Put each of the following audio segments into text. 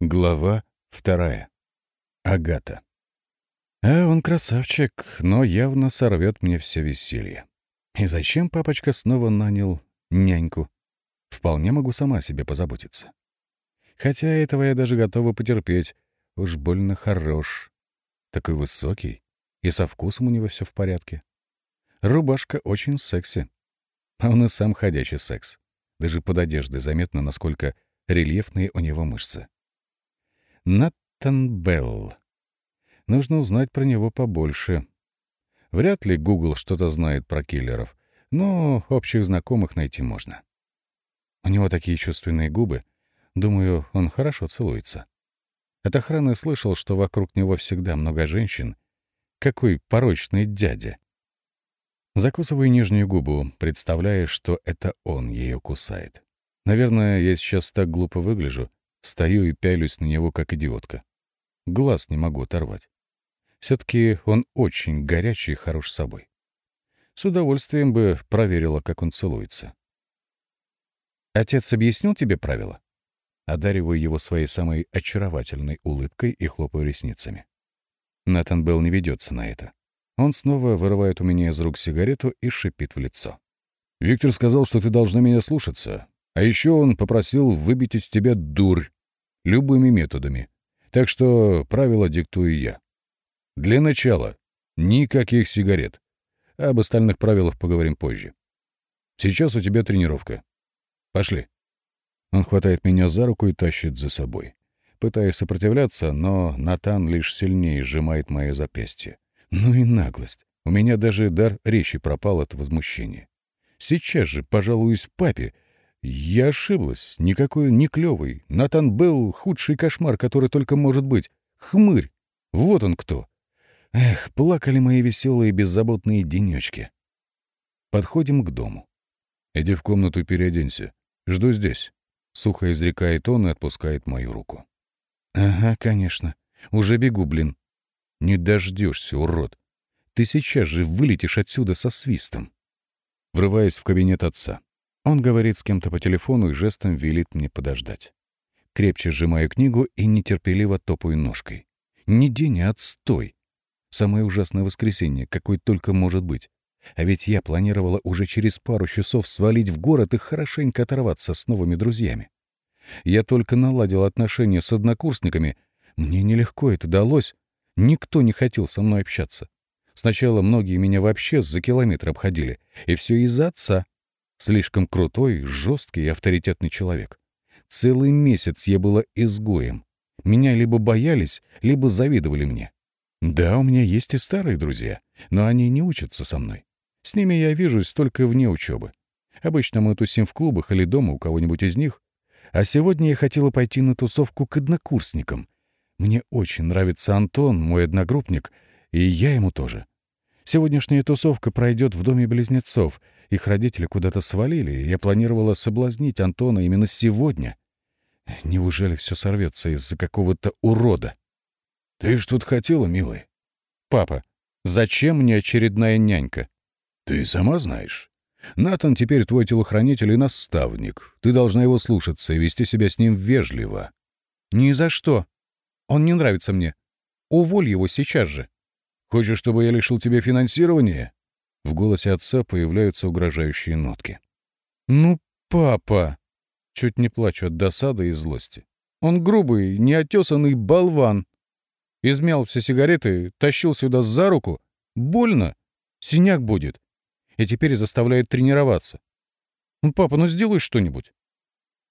Глава вторая. Агата. А он красавчик, но явно сорвет мне все веселье. И зачем папочка снова нанял няньку? Вполне могу сама себе позаботиться. Хотя этого я даже готова потерпеть. Уж больно хорош. Такой высокий. И со вкусом у него все в порядке. Рубашка очень секси. А он и сам ходячий секс. Даже под одеждой заметно, насколько рельефные у него мышцы. Наттан Белл. Нужно узнать про него побольше. Вряд ли Google что-то знает про киллеров, но общих знакомых найти можно. У него такие чувственные губы. Думаю, он хорошо целуется. От охраны слышал, что вокруг него всегда много женщин. Какой порочный дядя. Закусываю нижнюю губу, представляя, что это он ее кусает. Наверное, я сейчас так глупо выгляжу, Стою и пялюсь на него, как идиотка. Глаз не могу оторвать. Все-таки он очень горячий и хорош собой. С удовольствием бы проверила, как он целуется. «Отец объяснил тебе правила?» Одариваю его своей самой очаровательной улыбкой и хлопаю ресницами. Натан Белл не ведется на это. Он снова вырывает у меня из рук сигарету и шипит в лицо. «Виктор сказал, что ты должна меня слушаться. А еще он попросил выбить из тебя дурь любыми методами. Так что правила диктую я. Для начала никаких сигарет. Об остальных правилах поговорим позже. Сейчас у тебя тренировка. Пошли. Он хватает меня за руку и тащит за собой. Пытаюсь сопротивляться, но Натан лишь сильнее сжимает мое запястье. Ну и наглость. У меня даже дар речи пропал от возмущения. Сейчас же пожалуюсь папе, я ошиблась. Никакой не клёвый. Натан был худший кошмар, который только может быть. Хмырь. Вот он кто. Эх, плакали мои веселые беззаботные денечки. Подходим к дому. Иди в комнату переоденься. Жду здесь. Сухо изрекает он и отпускает мою руку. Ага, конечно. Уже бегу, блин. Не дождешься, урод. Ты сейчас же вылетишь отсюда со свистом. Врываясь в кабинет отца. Он говорит с кем-то по телефону и жестом велит мне подождать. Крепче сжимаю книгу и нетерпеливо топаю ножкой. Не день, а отстой. Самое ужасное воскресенье, какой только может быть. А ведь я планировала уже через пару часов свалить в город и хорошенько оторваться с новыми друзьями. Я только наладил отношения с однокурсниками. Мне нелегко это далось. Никто не хотел со мной общаться. Сначала многие меня вообще за километр обходили. И все из-за отца. Слишком крутой, жесткий и авторитетный человек. Целый месяц я была изгоем. Меня либо боялись, либо завидовали мне. Да, у меня есть и старые друзья, но они не учатся со мной. С ними я вижусь только вне учебы. Обычно мы тусим в клубах или дома у кого-нибудь из них. А сегодня я хотела пойти на тусовку к однокурсникам. Мне очень нравится Антон, мой одногруппник, и я ему тоже. Сегодняшняя тусовка пройдет в доме близнецов. Их родители куда-то свалили, и я планировала соблазнить Антона именно сегодня. Неужели все сорвется из-за какого-то урода? Ты ж тут хотела, милый? Папа, зачем мне очередная нянька? Ты сама знаешь. Натан теперь твой телохранитель и наставник. Ты должна его слушаться и вести себя с ним вежливо. Ни за что. Он не нравится мне. Уволь его сейчас же. Хочешь, чтобы я лишил тебя финансирования?» В голосе отца появляются угрожающие нотки. «Ну, папа!» Чуть не плачу от досады и злости. «Он грубый, неотесанный болван. Измял все сигареты, тащил сюда за руку. Больно. Синяк будет. И теперь заставляет тренироваться. Ну, папа, ну сделай что-нибудь».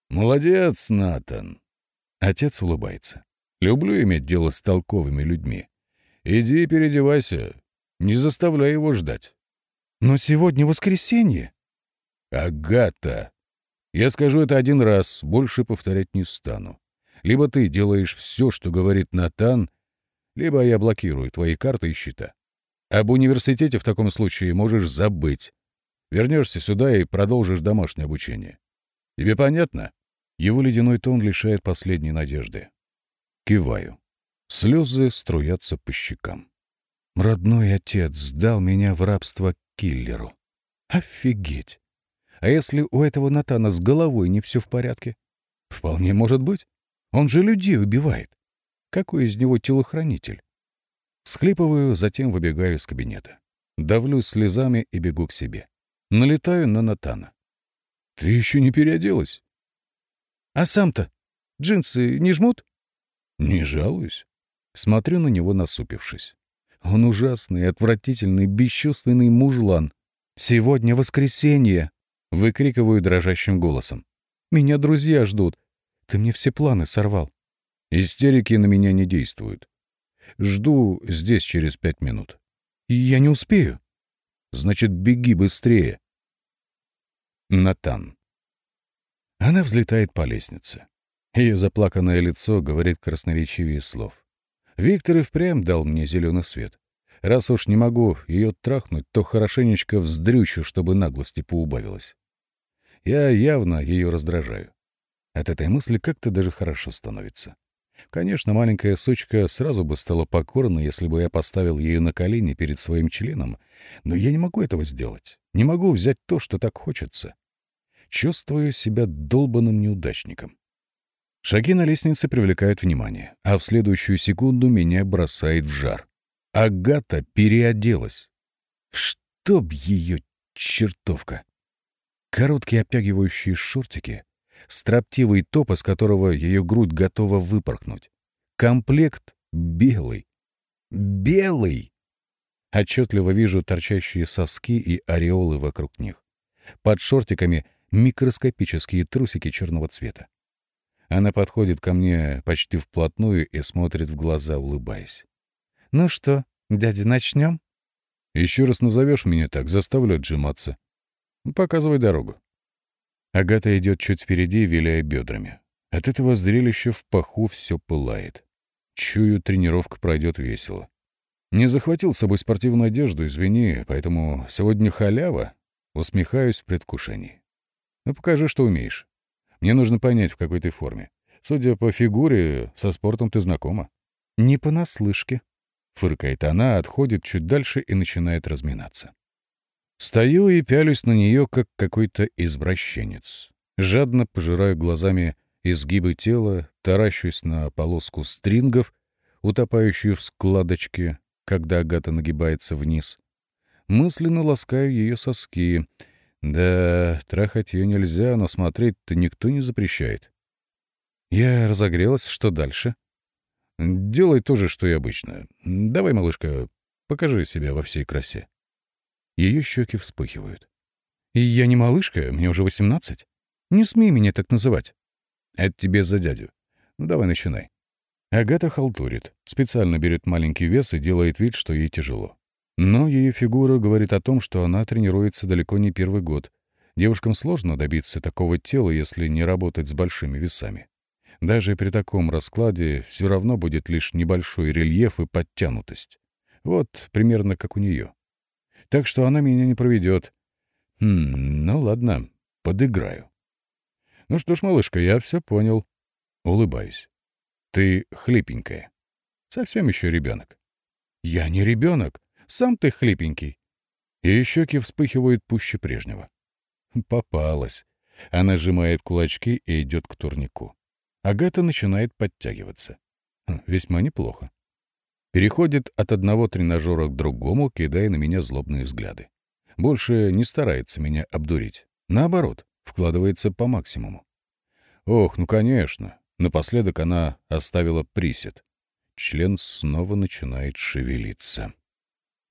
«Молодец, Натан!» Отец улыбается. «Люблю иметь дело с толковыми людьми. Иди переодевайся. Не заставляй его ждать. Но сегодня воскресенье. Агата. Я скажу это один раз, больше повторять не стану. Либо ты делаешь все, что говорит Натан, либо я блокирую твои карты и счета. Об университете в таком случае можешь забыть. Вернешься сюда и продолжишь домашнее обучение. Тебе понятно? Его ледяной тон лишает последней надежды. Киваю. Слезы струятся по щекам. Родной отец сдал меня в рабство киллеру. Офигеть! А если у этого Натана с головой не все в порядке? Вполне может быть. Он же людей убивает. Какой из него телохранитель? Схлипываю, затем выбегаю из кабинета. Давлюсь слезами и бегу к себе. Налетаю на Натана. «Ты еще не переоделась?» «А сам-то? Джинсы не жмут?» «Не жалуюсь». Смотрю на него, насупившись. Он ужасный, отвратительный, бесчувственный мужлан. «Сегодня воскресенье!» — выкрикиваю дрожащим голосом. «Меня друзья ждут. Ты мне все планы сорвал». Истерики на меня не действуют. Жду здесь через пять минут. Я не успею. Значит, беги быстрее. Натан. Она взлетает по лестнице. Ее заплаканное лицо говорит красноречивее слов. Виктор и впрямь дал мне зеленый свет. Раз уж не могу ее трахнуть, то хорошенечко вздрючу, чтобы наглости поубавилось. Я явно ее раздражаю. От этой мысли как-то даже хорошо становится. Конечно, маленькая сучка сразу бы стала покорна, если бы я поставил ее на колени перед своим членом, но я не могу этого сделать. Не могу взять то, что так хочется. Чувствую себя долбанным неудачником. Шаги на лестнице привлекают внимание, а в следующую секунду меня бросает в жар. Агата переоделась. Чтоб ее чертовка! Короткие обтягивающие шортики, строптивый топ, из которого ее грудь готова выпорхнуть. Комплект белый. Белый! Отчетливо вижу торчащие соски и ореолы вокруг них. Под шортиками микроскопические трусики черного цвета. Она подходит ко мне почти вплотную и смотрит в глаза, улыбаясь. «Ну что, дядя, начнем?» «Еще раз назовешь меня так, заставлю отжиматься. Показывай дорогу». Агата идет чуть впереди, виляя бедрами. От этого зрелища в паху все пылает. Чую, тренировка пройдет весело. Не захватил с собой спортивную одежду, извини, поэтому сегодня халява. Усмехаюсь в предвкушении. Ну, покажи, что умеешь. Мне нужно понять, в какой ты форме. Судя по фигуре, со спортом ты знакома. Не понаслышке. Фыркает она, отходит чуть дальше и начинает разминаться. Стою и пялюсь на нее, как какой-то извращенец. Жадно пожираю глазами изгибы тела, таращусь на полоску стрингов, утопающую в складочке, когда Агата нагибается вниз. Мысленно ласкаю ее соски. Да, трахать ее нельзя, но смотреть-то никто не запрещает. Я разогрелась, что дальше? Делай то же, что и обычно. Давай, малышка, покажи себя во всей красе. Ее щеки вспыхивают. «Я не малышка, мне уже восемнадцать. Не смей меня так называть». «Это тебе за дядю. Ну, давай начинай». Агата халтурит, специально берет маленький вес и делает вид, что ей тяжело. Но ее фигура говорит о том, что она тренируется далеко не первый год. Девушкам сложно добиться такого тела, если не работать с большими весами. Даже при таком раскладе все равно будет лишь небольшой рельеф и подтянутость. Вот примерно как у нее так что она меня не проведет. Хм, ну ладно, подыграю. Ну что ж, малышка, я все понял. Улыбаюсь. Ты хлипенькая. Совсем еще ребенок. Я не ребенок, сам ты хлипенький. Ее щеки вспыхивают пуще прежнего. Попалась. Она сжимает кулачки и идет к турнику. Агата начинает подтягиваться. Хм, весьма неплохо. Переходит от одного тренажера к другому, кидая на меня злобные взгляды. Больше не старается меня обдурить. Наоборот, вкладывается по максимуму. Ох, ну конечно. Напоследок она оставила присед. Член снова начинает шевелиться.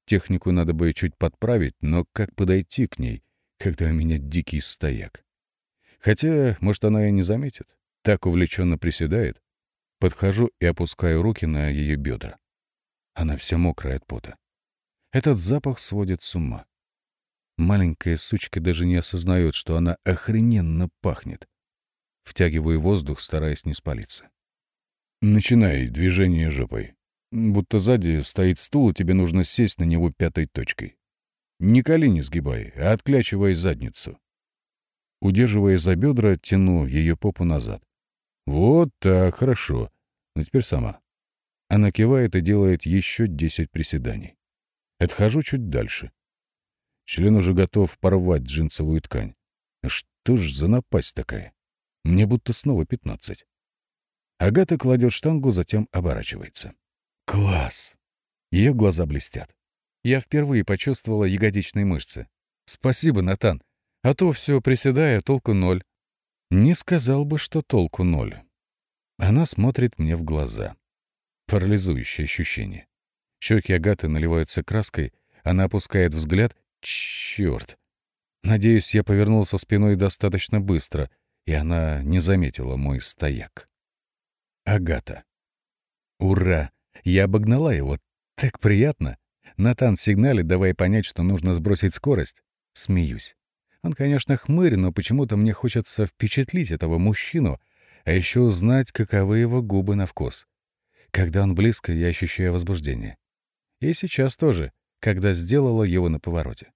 Технику надо бы чуть подправить, но как подойти к ней, когда у меня дикий стояк? Хотя, может, она и не заметит. Так увлеченно приседает. Подхожу и опускаю руки на ее бедра. Она вся мокрая от пота. Этот запах сводит с ума. Маленькая сучка даже не осознает, что она охрененно пахнет. Втягиваю воздух, стараясь не спалиться. Начинай движение жопой. Будто сзади стоит стул, и тебе нужно сесть на него пятой точкой. Не колени сгибай, а отклячивай задницу. Удерживая за бедра, тяну ее попу назад. Вот так, хорошо. Ну теперь сама. Она кивает и делает еще десять приседаний. Отхожу чуть дальше. Член уже готов порвать джинсовую ткань. Что ж за напасть такая? Мне будто снова пятнадцать. Агата кладет штангу, затем оборачивается. Класс! Ее глаза блестят. Я впервые почувствовала ягодичные мышцы. Спасибо, Натан. А то все приседая, толку ноль. Не сказал бы, что толку ноль. Она смотрит мне в глаза. Парализующее ощущение. Щеки Агаты наливаются краской, она опускает взгляд. Черт! Надеюсь, я повернулся спиной достаточно быстро, и она не заметила мой стояк. Агата. Ура! Я обогнала его. Так приятно. Натан сигналит, давай понять, что нужно сбросить скорость. Смеюсь. Он, конечно, хмырь, но почему-то мне хочется впечатлить этого мужчину, а еще узнать, каковы его губы на вкус. Когда он близко, я ощущаю возбуждение. И сейчас тоже, когда сделала его на повороте.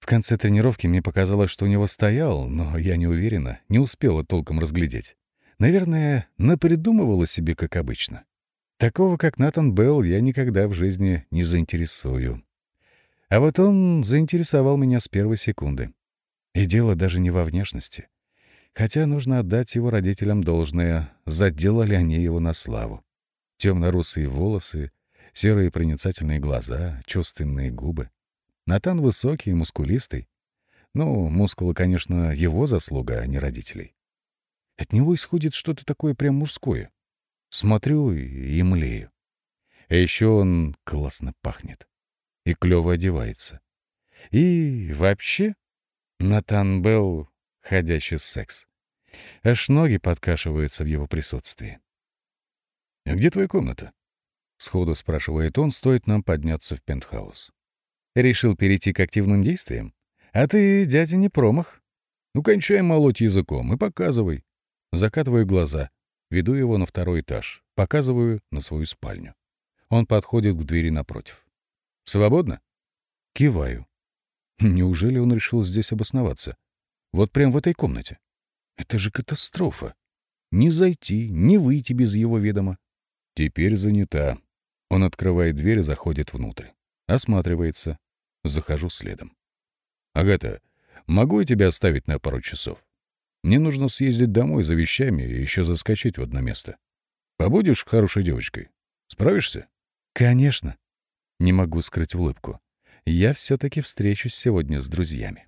В конце тренировки мне показалось, что у него стоял, но я не уверена, не успела толком разглядеть. Наверное, напридумывала себе, как обычно. Такого, как Натан Белл, я никогда в жизни не заинтересую. А вот он заинтересовал меня с первой секунды. И дело даже не во внешности. Хотя нужно отдать его родителям должное, заделали они его на славу. Темно-русые волосы, серые проницательные глаза, чувственные губы. Натан высокий мускулистый. Ну, мускулы, конечно, его заслуга, а не родителей. От него исходит что-то такое прям мужское. Смотрю и млею. А еще он классно пахнет. И клево одевается. И вообще Натан Белл — ходящий секс. Аж ноги подкашиваются в его присутствии. «А где твоя комната?» — сходу спрашивает он, стоит нам подняться в пентхаус. «Решил перейти к активным действиям? А ты, дядя, не промах. Ну, кончай молоть языком и показывай». Закатываю глаза, веду его на второй этаж, показываю на свою спальню. Он подходит к двери напротив. «Свободно?» Киваю. Неужели он решил здесь обосноваться? Вот прямо в этой комнате. Это же катастрофа. Не зайти, не выйти без его ведома. Теперь занята. Он открывает дверь и заходит внутрь. Осматривается. Захожу следом. «Агата, могу я тебя оставить на пару часов? Мне нужно съездить домой за вещами и еще заскочить в одно место. Побудешь хорошей девочкой? Справишься?» «Конечно». Не могу скрыть улыбку. Я все-таки встречусь сегодня с друзьями.